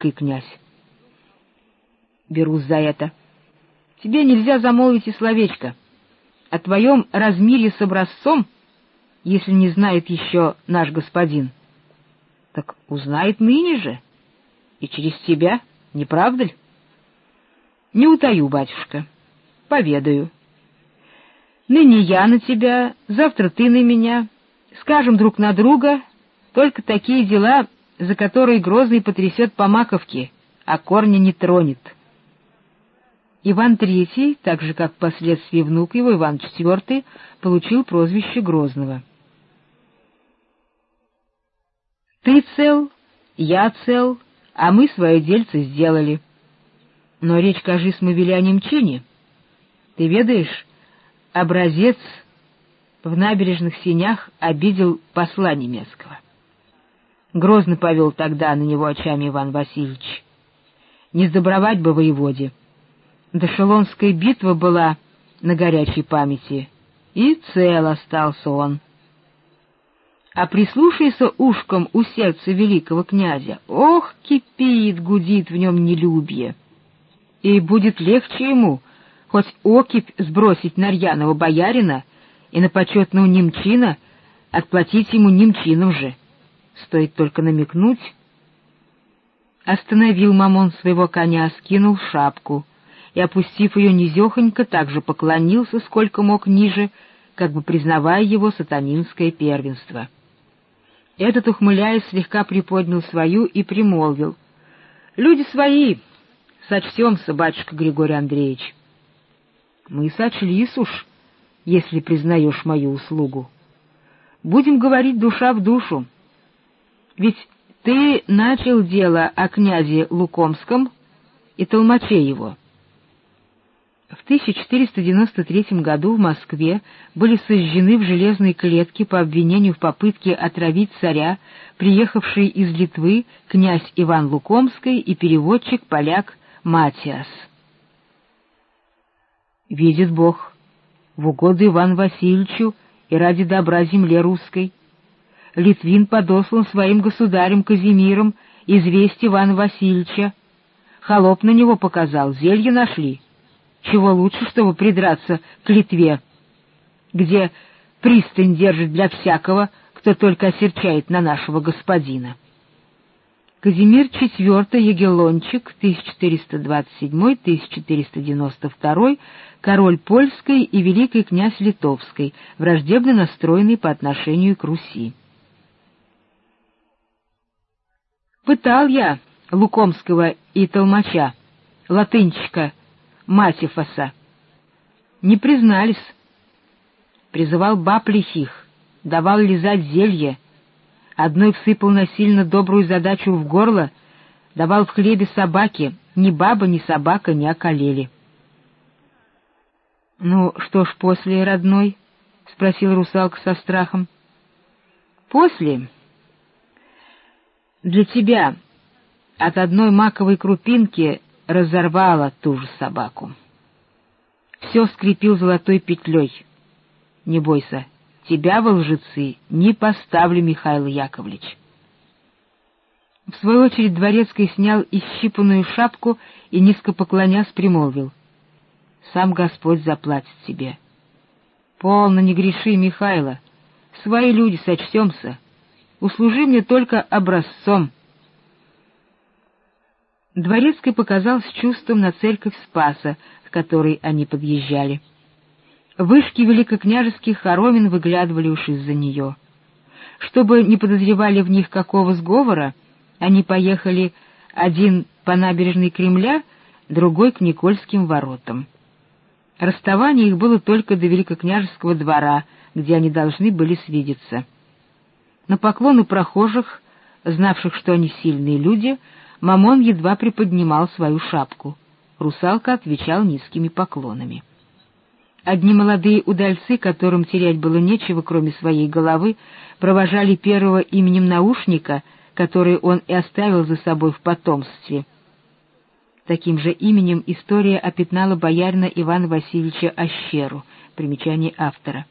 великий князь. Берусь за это. Тебе нельзя замолвить и словечко. О твоем размире с образцом, если не знает еще наш господин. Так узнает ныне же, и через тебя, не правда ли? Не утаю, батюшка, поведаю. Ныне я на тебя, завтра ты на меня. Скажем друг на друга, только такие дела, за которые Грозный потрясет по маковке, а корня не тронет. Иван III, так же как впоследствии внук его Иван IV, получил прозвище Грозного. «Ты цел, я цел, а мы свое дельце сделали. Но речь, кажись, мы вели о немчине. Ты ведаешь, образец в набережных синях обидел посла немецкого. Грозно повел тогда на него очами Иван Васильевич. Не сдобровать бы воеводе». Дошелонская битва была на горячей памяти, и цел остался он. А прислушайся ушком у сердца великого князя, ох, кипит, гудит в нем нелюбие. И будет легче ему хоть окипь сбросить на рьяного боярина и на почетного немчина отплатить ему немчином же. Стоит только намекнуть. Остановил мамон своего коня, скинул шапку — и, опустив ее низехонько, также поклонился, сколько мог ниже, как бы признавая его сатанинское первенство. Этот, ухмыляясь, слегка приподнял свою и примолвил. — Люди свои, сочтемся, батюшка Григорий Андреевич. — Мы сочлись уж, если признаешь мою услугу. Будем говорить душа в душу. Ведь ты начал дело о князе Лукомском и толмаче его. — в 1493 году в Москве были сожжены в железной клетке по обвинению в попытке отравить царя, приехавший из Литвы князь Иван Лукомский и переводчик-поляк Матиас. Видит Бог, в угоду Иван Васильевичу и ради добра земле русской. Литвин подослан своим государем Казимиром известь Ивана Васильевича. Холоп на него показал, зелье нашли — чего лучше, чтобы придраться к Литве, где пристань держит для всякого, кто только осерчает на нашего господина. Казимир IV Егелончик, 1427-1492, король Польской и великий князь Литовской, враждебно настроенный по отношению к Руси. Пытал я Лукомского и Толмача, латынчика Матифаса. Не признались. Призывал баб лихих, давал лизать зелье, одной всыпал насильно добрую задачу в горло, давал в хлебе собаке, ни баба, ни собака не околели. — Ну, что ж после, родной? — спросил русалка со страхом. — После. Для тебя от одной маковой крупинки разорвала ту же собаку. Все скрепил золотой петлей. Не бойся, тебя во лжецы не поставлю, Михаил Яковлевич. В свою очередь Дворецкий снял исщипанную шапку и, низко поклонясь, примолвил. «Сам Господь заплатит тебе». «Полно не греши, Михайло. Свои люди сочтемся. Услужи мне только образцом». Дворецкий показал с чувством на церковь Спаса, к которой они подъезжали. Вышки великокняжеских хоромин выглядывали уж из-за нее. Чтобы не подозревали в них какого сговора, они поехали один по набережной Кремля, другой к Никольским воротам. Расставание их было только до великокняжеского двора, где они должны были свидеться. На поклоны прохожих, знавших, что они сильные люди, Мамон едва приподнимал свою шапку. Русалка отвечал низкими поклонами. Одни молодые удальцы, которым терять было нечего, кроме своей головы, провожали первого именем наушника, который он и оставил за собой в потомстве. Таким же именем история опятнала боярина Ивана Васильевича Ощеру, примечание автора.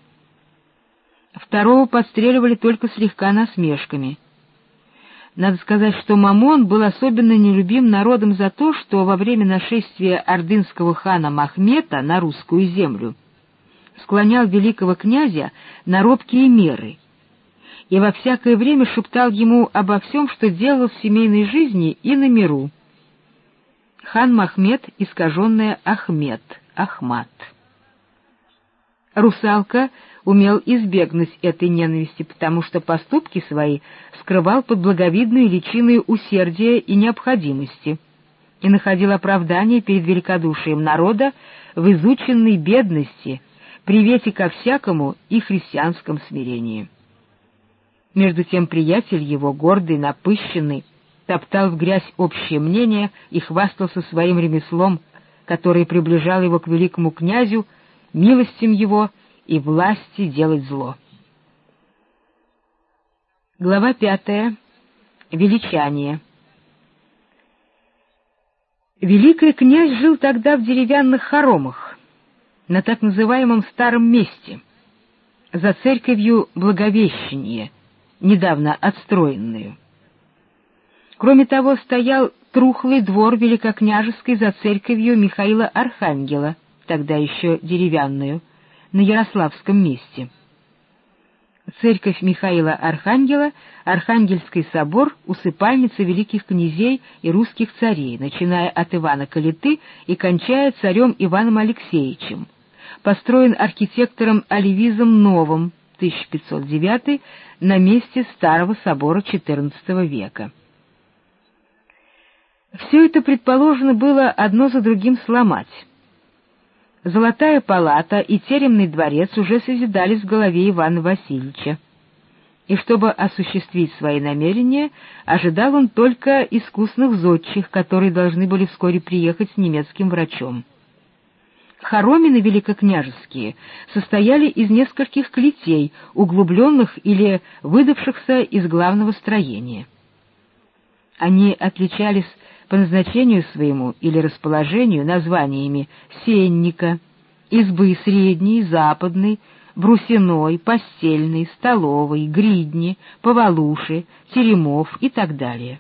Второго подстреливали только слегка насмешками — Надо сказать, что Мамон был особенно нелюбим народом за то, что во время нашествия ордынского хана Махмета на русскую землю склонял великого князя на робкие меры и во всякое время шептал ему обо всем, что делал в семейной жизни и на миру. Хан Махмед, искаженная Ахмед, Ахмат. Русалка умел избегнуть этой ненависти, потому что поступки свои скрывал под благовидной личиной усердия и необходимости и находил оправдание перед великодушием народа в изученной бедности, привете ко всякому и христианском смирении. Между тем приятель его, гордый, напыщенный, топтал в грязь общее мнение и хвастался своим ремеслом, которое приближало его к великому князю, милостям его и власти делать зло. Глава пятая. Величание. Великий князь жил тогда в деревянных хоромах, на так называемом Старом Месте, за церковью Благовещения, недавно отстроенную. Кроме того, стоял трухлый двор великокняжеский за церковью Михаила Архангела, тогда еще деревянную, на Ярославском месте. Церковь Михаила Архангела, Архангельский собор, усыпальница великих князей и русских царей, начиная от Ивана Калиты и кончая царем Иваном Алексеевичем. Построен архитектором Оливизом Новым, 1509, на месте старого собора XIV века. Все это предположено было одно за другим сломать. Золотая палата и теремный дворец уже созидались в голове Ивана Васильевича. И чтобы осуществить свои намерения, ожидал он только искусных зодчих, которые должны были вскоре приехать с немецким врачом. Хоромины великокняжеские состояли из нескольких клетей, углубленных или выдавшихся из главного строения. Они отличались по назначению своему или расположению названиями сенника, избы средней, западной, брусиной, постельной, столовой, гридни, повалуши, теремов и так далее.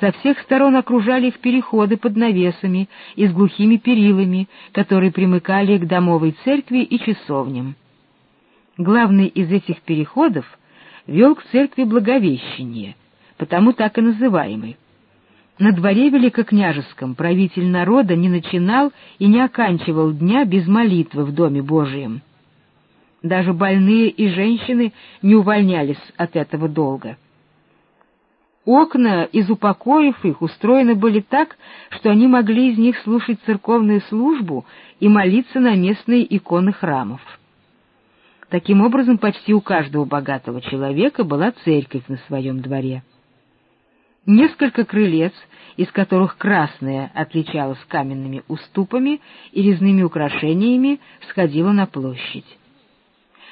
Со всех сторон окружали их переходы под навесами и с глухими перилами, которые примыкали к домовой церкви и часовням. Главный из этих переходов вел к церкви Благовещения, потому так и называемый. На дворе великокняжеском правитель народа не начинал и не оканчивал дня без молитвы в Доме Божием. Даже больные и женщины не увольнялись от этого долга. Окна из упокоев их устроены были так, что они могли из них слушать церковную службу и молиться на местные иконы храмов. Таким образом, почти у каждого богатого человека была церковь на своем дворе. Несколько крылец, из которых красное отличалось каменными уступами и резными украшениями, сходило на площадь.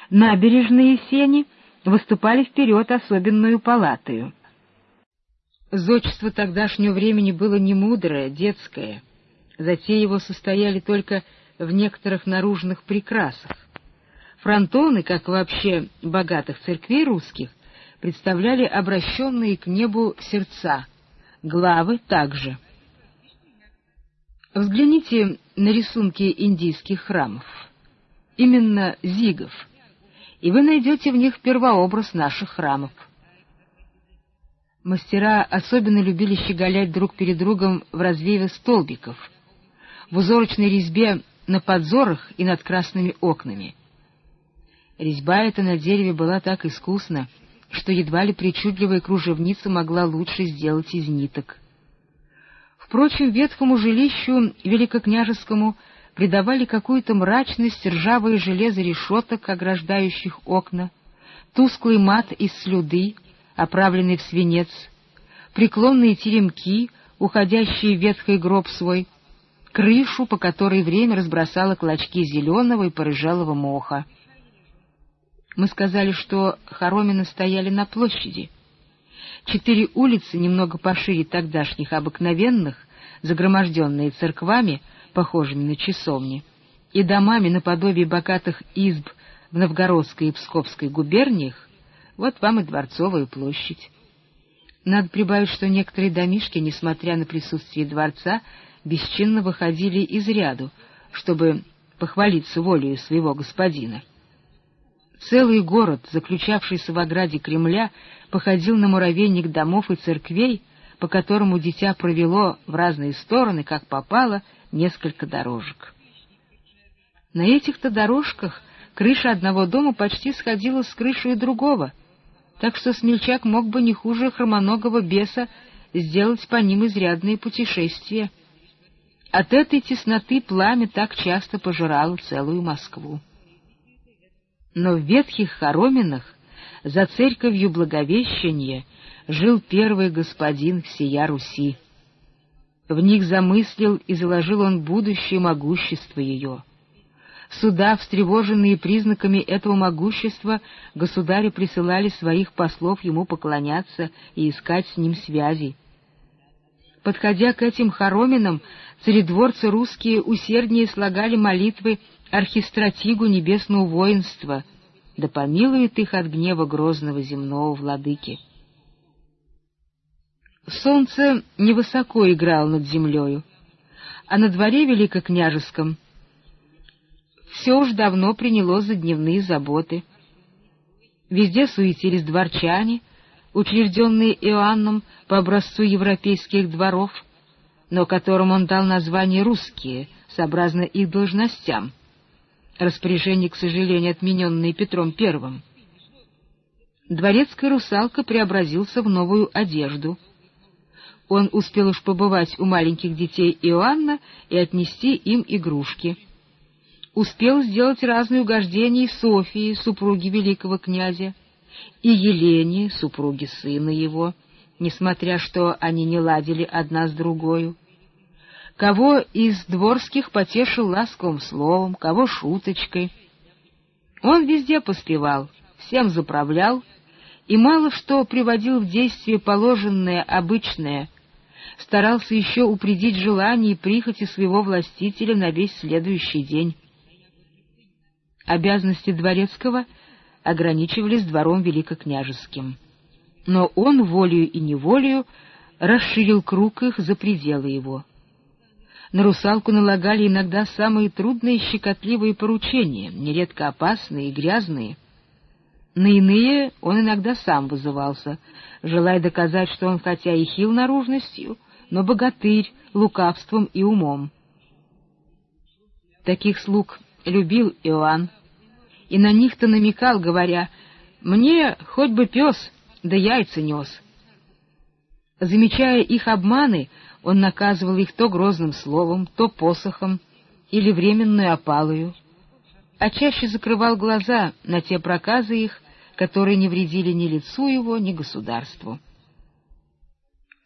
Набережные сени выступали вперед особенную палатою. Зодчество тогдашнего времени было не мудрое, детское. Затеи его состояли только в некоторых наружных прикрасах. Фронтоны, как вообще богатых церквей русских, представляли обращенные к небу сердца, главы также. Взгляните на рисунки индийских храмов, именно зигов, и вы найдете в них первообраз наших храмов. Мастера особенно любили щеголять друг перед другом в развееве столбиков, в узорочной резьбе на подзорах и над красными окнами. Резьба эта на дереве была так искусна, что едва ли причудливая кружевница могла лучше сделать из ниток. Впрочем, ветхому жилищу великокняжескому придавали какую-то мрачность ржавое железо решеток, ограждающих окна, тусклый мат из слюды, оправленный в свинец, преклонные теремки, уходящие в ветхий гроб свой, крышу, по которой время разбросало клочки зеленого и порыжалого моха. Мы сказали, что хоромины стояли на площади. Четыре улицы, немного пошире тогдашних обыкновенных, загроможденные церквами, похожими на часовни, и домами наподобие богатых изб в Новгородской и Псковской губерниях, вот вам и Дворцовая площадь. Надо прибавить, что некоторые домишки, несмотря на присутствие дворца, бесчинно выходили из ряду, чтобы похвалиться волею своего господина. Целый город, заключавшийся в ограде Кремля, походил на муравейник домов и церквей, по которому дитя провело в разные стороны, как попало, несколько дорожек. На этих-то дорожках крыша одного дома почти сходила с крышей другого, так что смельчак мог бы не хуже хромоногого беса сделать по ним изрядные путешествия. От этой тесноты пламя так часто пожирало целую Москву. Но в ветхих хороминах за церковью Благовещения жил первый господин всея Руси. В них замыслил и заложил он будущее могущество ее. Суда, встревоженные признаками этого могущества, государи присылали своих послов ему поклоняться и искать с ним связи. Подходя к этим хороминам, царедворцы русские усерднее слагали молитвы архистратигу небесного воинства, да помилует их от гнева грозного земного владыки. Солнце невысоко играло над землею, а на дворе великокняжеском все уж давно приняло за дневные заботы. Везде суетились дворчане, учрежденные Иоанном по образцу европейских дворов, но которым он дал название «русские», сообразно их должностям. Распоряжение, к сожалению, отмененное Петром I. Дворецкая русалка преобразился в новую одежду. Он успел уж побывать у маленьких детей Иоанна и отнести им игрушки. Успел сделать разные угождения Софии, супруге великого князя, и Елене, супруге сына его, несмотря что они не ладили одна с другою. Кого из дворских потешил ласковым словом, кого шуточкой. Он везде поспевал, всем заправлял и мало что приводил в действие положенное, обычное, старался еще упредить желания и прихоти своего властителя на весь следующий день. Обязанности дворецкого ограничивались двором великокняжеским. Но он волею и неволею расширил круг их за пределы его. На русалку налагали иногда самые трудные щекотливые поручения, нередко опасные и грязные. На иные он иногда сам вызывался, желая доказать, что он хотя и хил наружностью, но богатырь лукавством и умом. Таких слуг любил Иоанн, и на них-то намекал, говоря, «Мне хоть бы пес, да яйца нес». Замечая их обманы, он наказывал их то грозным словом, то посохом или временную опалою, а чаще закрывал глаза на те проказы их, которые не вредили ни лицу его, ни государству.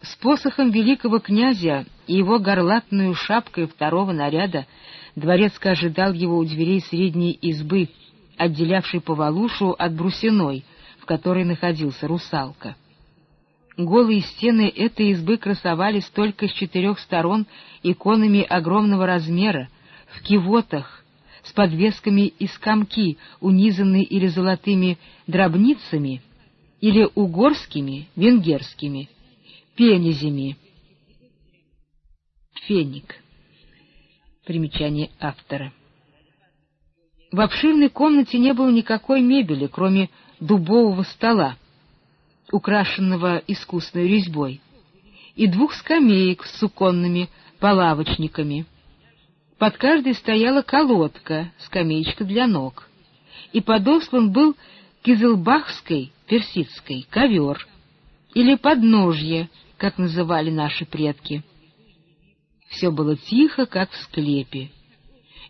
С посохом великого князя и его горлатную шапкой второго наряда дворецко ожидал его у дверей средней избы, отделявшей повалушу от брусиной, в которой находился русалка. Голые стены этой избы красовались только с четырех сторон иконами огромного размера, в кивотах, с подвесками из камки, унизанные или золотыми дробницами, или угорскими, венгерскими, пенезями. Феник. Примечание автора. В обширной комнате не было никакой мебели, кроме дубового стола, украшенного искусной резьбой, и двух скамеек с суконными полавочниками. Под каждой стояла колодка, скамеечка для ног, и подослан был кизелбахской, персидской, ковер, или подножье, как называли наши предки. Все было тихо, как в склепе.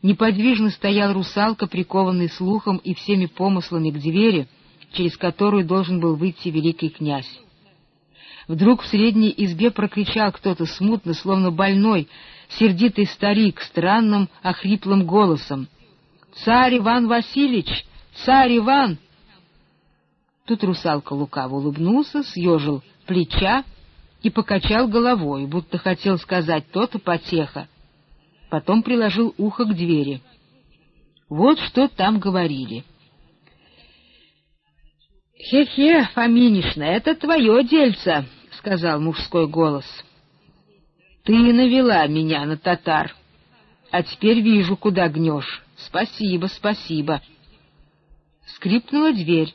Неподвижно стоял русалка, прикованный слухом и всеми помыслами к двери, через которую должен был выйти великий князь. Вдруг в средней избе прокричал кто-то смутно, словно больной, сердитый старик, странным, охриплым голосом. «Царь Иван Васильевич! Царь Иван!» Тут русалка лукаво улыбнулся, съежил плеча и покачал головой, будто хотел сказать то-то потеха, потом приложил ухо к двери. Вот что там говорили. «Хе-хе, Фоминишна, это твое дельце, сказал мужской голос. «Ты навела меня на татар, а теперь вижу, куда гнешь. Спасибо, спасибо». Скрипнула дверь,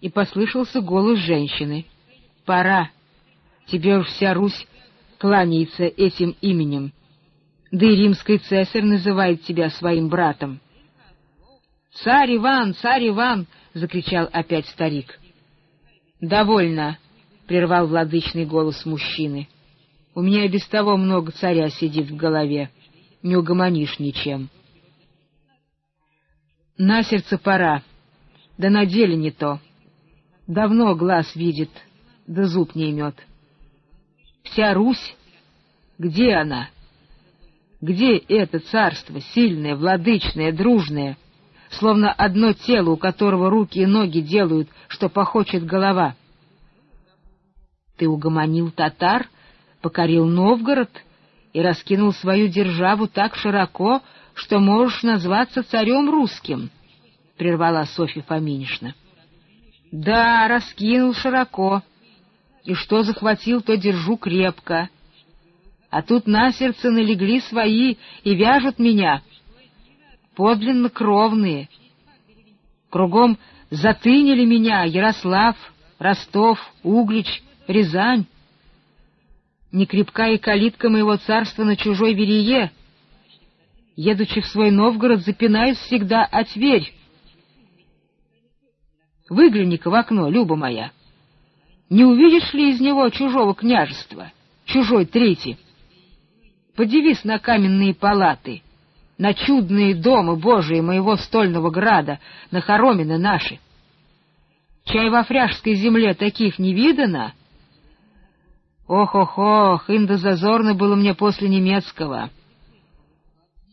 и послышался голос женщины. «Пора. Тебе уж вся Русь кланяется этим именем. Да и римский цесарь называет тебя своим братом». «Царь Иван! Царь Иван!» — закричал опять старик. «Довольно!» — прервал владычный голос мужчины. «У меня и без того много царя сидит в голове. Не угомонишь ничем». «На сердце пора, да на деле не то. Давно глаз видит, да зуб не имет. Вся Русь, где она? Где это царство, сильное, владычное, дружное?» словно одно тело, у которого руки и ноги делают, что похочет голова. Ты угомонил татар, покорил Новгород и раскинул свою державу так широко, что можешь назваться царем русским, — прервала Софья Фоминишна. — Да, раскинул широко, и что захватил, то держу крепко. А тут на сердце налегли свои и вяжут меня — подлинно кровные. Кругом затынили меня Ярослав, Ростов, Углич, Рязань. Не крепка и калитка моего царства на чужой верее. Едучи в свой Новгород, запинаюсь всегда о Тверь. Выгляни-ка в окно, Люба моя. Не увидишь ли из него чужого княжества, чужой трети? Подивись на каменные палаты — на чудные дома Божии моего стольного града, на хоромины наши. Чай во фряжской земле таких не видано? Ох-ох-ох, индозазорно было мне после немецкого.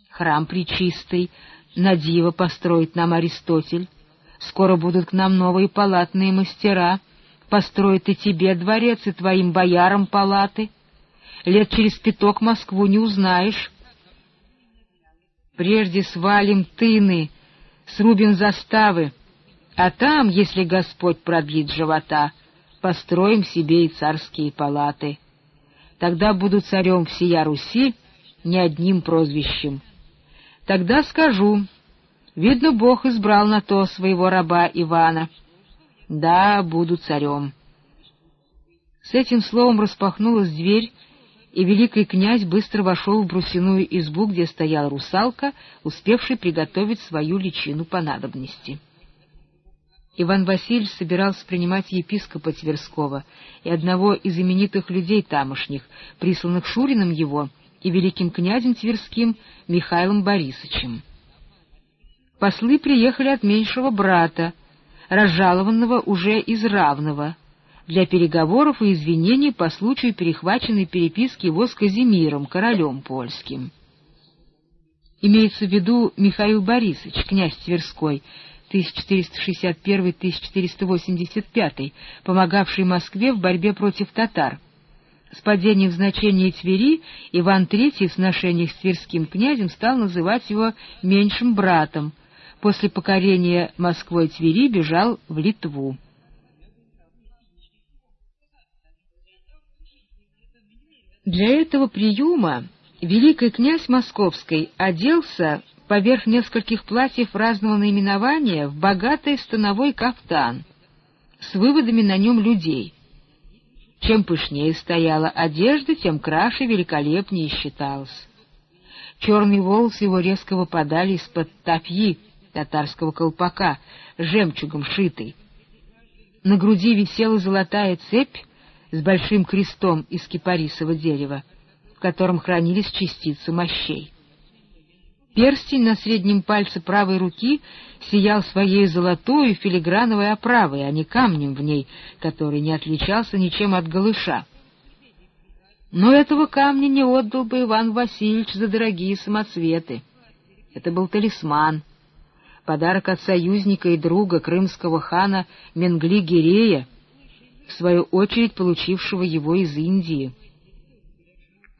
Храм причистый, на диво построит нам Аристотель. Скоро будут к нам новые палатные мастера, построят и тебе дворец, и твоим боярам палаты. Лет через пяток Москву не узнаешь, Прежде свалим тыны, срубим заставы, а там, если Господь пробьет живота, построим себе и царские палаты. Тогда буду царем всея Руси не одним прозвищем. Тогда скажу, видно, Бог избрал на то своего раба Ивана. Да, буду царем. С этим словом распахнулась дверь, и великий князь быстро вошел в брусяную избу, где стояла русалка, успевший приготовить свою личину по надобности. Иван Васильевич собирался принимать епископа Тверского и одного из именитых людей тамошних, присланных Шуриным его и великим князем Тверским Михаилом Борисовичем. Послы приехали от меньшего брата, разжалованного уже из равного, для переговоров и извинений по случаю перехваченной переписки его с Казимиром, королем польским. Имеется в виду Михаил Борисович, князь Тверской, 1461-1485, помогавший Москве в борьбе против татар. С падением значения Твери Иван III в сношениях с тверским князем стал называть его «меньшим братом». После покорения Москвой Твери бежал в Литву. Для этого приема великий князь Московский оделся поверх нескольких платьев разного наименования в богатый становой кафтан с выводами на нем людей. Чем пышнее стояла одежда, тем краше великолепнее считалось. Черные волосы его резко выпадали из-под тапьи татарского колпака, жемчугом шитый. На груди висела золотая цепь с большим крестом из кипарисового дерева, в котором хранились частицы мощей. Перстень на среднем пальце правой руки сиял своей золотой филиграновой оправой, а не камнем в ней, который не отличался ничем от голыша. Но этого камня не отдал бы Иван Васильевич за дорогие самоцветы. Это был талисман, подарок от союзника и друга крымского хана Менгли-Гирея, в свою очередь получившего его из Индии.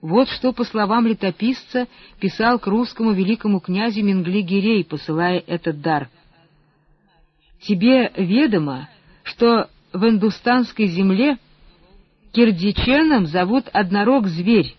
Вот что, по словам летописца, писал к русскому великому князю Менгли-Гирей, посылая этот дар. «Тебе ведомо, что в индустанской земле Кирдиченом зовут однорог-зверь,